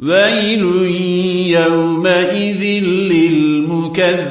ويل يومئذ للمكذبين